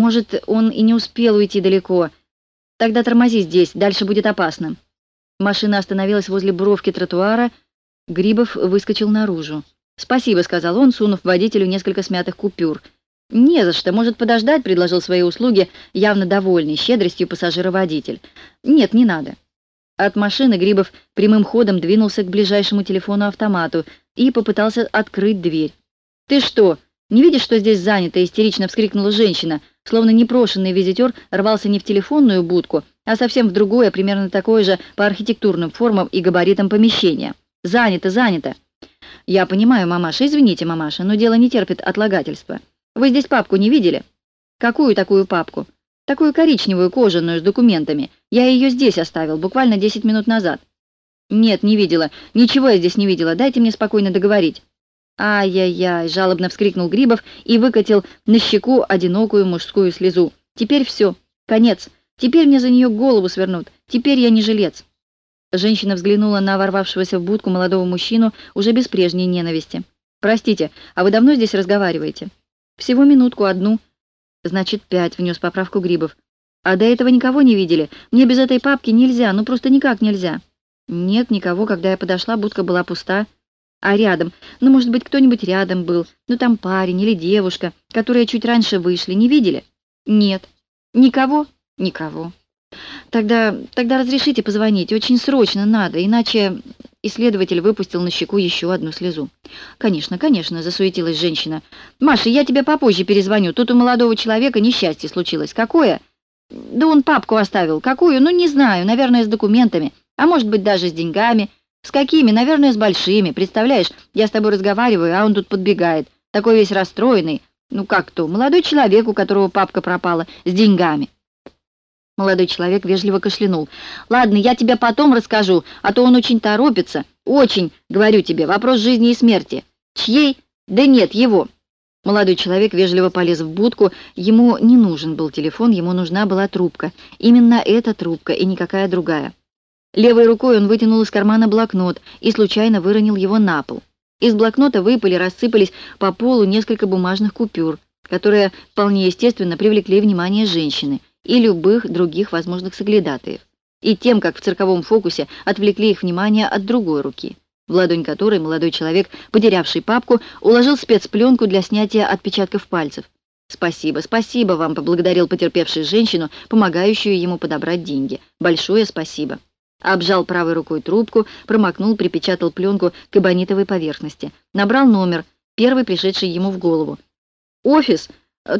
Может, он и не успел уйти далеко. Тогда тормози здесь, дальше будет опасно. Машина остановилась возле бровки тротуара, Грибов выскочил наружу. «Спасибо», — сказал он, сунув водителю несколько смятых купюр. «Не за что, может подождать», — предложил свои услуги, явно довольный щедростью пассажира-водитель. «Нет, не надо». От машины Грибов прямым ходом двинулся к ближайшему телефону-автомату и попытался открыть дверь. «Ты что, не видишь, что здесь занято?» — истерично вскрикнула женщина, словно непрошенный визитер рвался не в телефонную будку, а совсем в другое, примерно такое же по архитектурным формам и габаритам помещения. «Занято, занято!» «Я понимаю, мамаша, извините, мамаша, но дело не терпит отлагательства. Вы здесь папку не видели?» «Какую такую папку?» «Такую коричневую, кожаную, с документами. Я ее здесь оставил, буквально 10 минут назад». «Нет, не видела. Ничего я здесь не видела. Дайте мне спокойно договорить». «Ай-яй-яй!» — жалобно вскрикнул Грибов и выкатил на щеку одинокую мужскую слезу. «Теперь все. Конец. Теперь мне за нее голову свернут. Теперь я не жилец». Женщина взглянула на ворвавшегося в будку молодого мужчину уже без прежней ненависти. «Простите, а вы давно здесь разговариваете?» «Всего минутку, одну». «Значит, пять», — внес поправку Грибов. «А до этого никого не видели? Мне без этой папки нельзя, ну просто никак нельзя». «Нет, никого. Когда я подошла, будка была пуста». «А рядом? Ну, может быть, кто-нибудь рядом был? Ну, там парень или девушка, которые чуть раньше вышли. Не видели?» «Нет». «Никого?» «Никого». «Тогда, тогда разрешите позвонить, очень срочно надо, иначе...» Исследователь выпустил на щеку еще одну слезу. «Конечно, конечно», — засуетилась женщина. «Маша, я тебе попозже перезвоню. Тут у молодого человека несчастье случилось. Какое?» «Да он папку оставил. Какую? Ну, не знаю. Наверное, с документами. А может быть, даже с деньгами. С какими? Наверное, с большими. Представляешь, я с тобой разговариваю, а он тут подбегает. Такой весь расстроенный. Ну, как то? Молодой человек, у которого папка пропала, с деньгами». Молодой человек вежливо кашлянул. «Ладно, я тебе потом расскажу, а то он очень торопится. Очень, говорю тебе, вопрос жизни и смерти. Чьей? Да нет, его». Молодой человек вежливо полез в будку. Ему не нужен был телефон, ему нужна была трубка. Именно эта трубка и никакая другая. Левой рукой он вытянул из кармана блокнот и случайно выронил его на пол. Из блокнота выпали, рассыпались по полу несколько бумажных купюр, которые вполне естественно привлекли внимание женщины и любых других возможных соглядатаев, и тем, как в цирковом фокусе отвлекли их внимание от другой руки, в ладонь которой молодой человек, потерявший папку, уложил спецпленку для снятия отпечатков пальцев. «Спасибо, спасибо вам», — поблагодарил потерпевший женщину, помогающую ему подобрать деньги. «Большое спасибо». Обжал правой рукой трубку, промокнул, припечатал пленку к эбонитовой поверхности. Набрал номер, первый пришедший ему в голову. «Офис?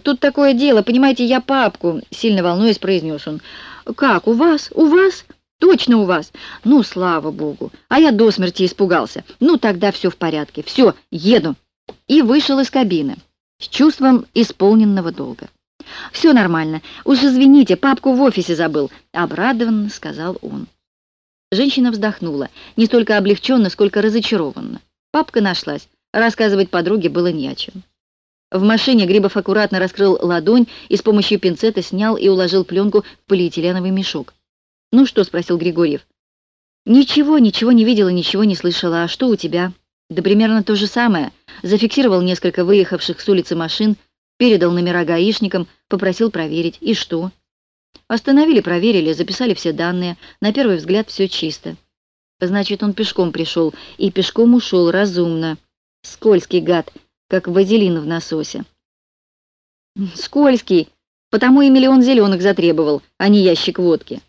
«Тут такое дело, понимаете, я папку», — сильно волнуясь, произнес он. «Как, у вас? У вас? Точно у вас? Ну, слава богу. А я до смерти испугался. Ну, тогда все в порядке. Все, еду». И вышел из кабины с чувством исполненного долга. «Все нормально. Уж извините, папку в офисе забыл», — обрадованно сказал он. Женщина вздохнула, не столько облегченно, сколько разочарованно. Папка нашлась, рассказывать подруге было не о чем. В машине Грибов аккуратно раскрыл ладонь и с помощью пинцета снял и уложил пленку в полиэтиленовый мешок. «Ну что?» — спросил Григорьев. «Ничего, ничего не видела, ничего не слышала. А что у тебя?» «Да примерно то же самое. Зафиксировал несколько выехавших с улицы машин, передал номера гаишникам, попросил проверить. И что?» «Остановили, проверили, записали все данные. На первый взгляд все чисто». «Значит, он пешком пришел и пешком ушел разумно. Скользкий гад!» как вазелин в насосе. Скользкий, потому и миллион зеленых затребовал, а не ящик водки.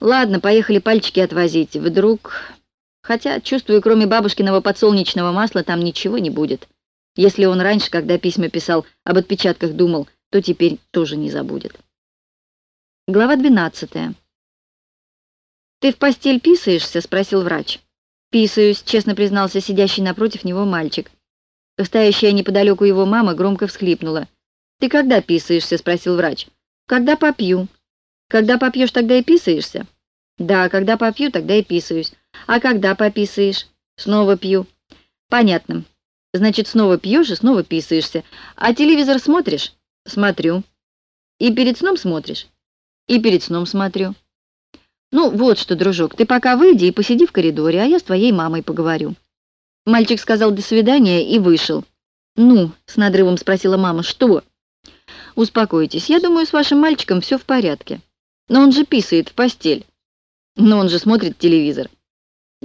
Ладно, поехали пальчики отвозить. Вдруг... Хотя, чувствую, кроме бабушкиного подсолнечного масла там ничего не будет. Если он раньше, когда письма писал, об отпечатках думал, то теперь тоже не забудет. Глава 12. «Ты в постель писаешься?» — спросил врач. «Писаюсь», — честно признался сидящий напротив него мальчик. Стоящая неподалеку его мама громко всхлипнула. «Ты когда писаешься?» — спросил врач. «Когда попью». «Когда попьешь, тогда и писаешься?» «Да, когда попью, тогда и писаюсь». «А когда пописаешь?» «Снова пью». «Понятно. Значит, снова пьешь и снова писаешься. А телевизор смотришь?» «Смотрю». «И перед сном смотришь?» «И перед сном смотрю». «Ну, вот что, дружок, ты пока выйди и посиди в коридоре, а я с твоей мамой поговорю». Мальчик сказал «до свидания» и вышел. «Ну?» — с надрывом спросила мама. «Что?» успокойтесь. Я думаю, с вашим мальчиком все в порядке. Но он же писает в постель. Но он же смотрит телевизор.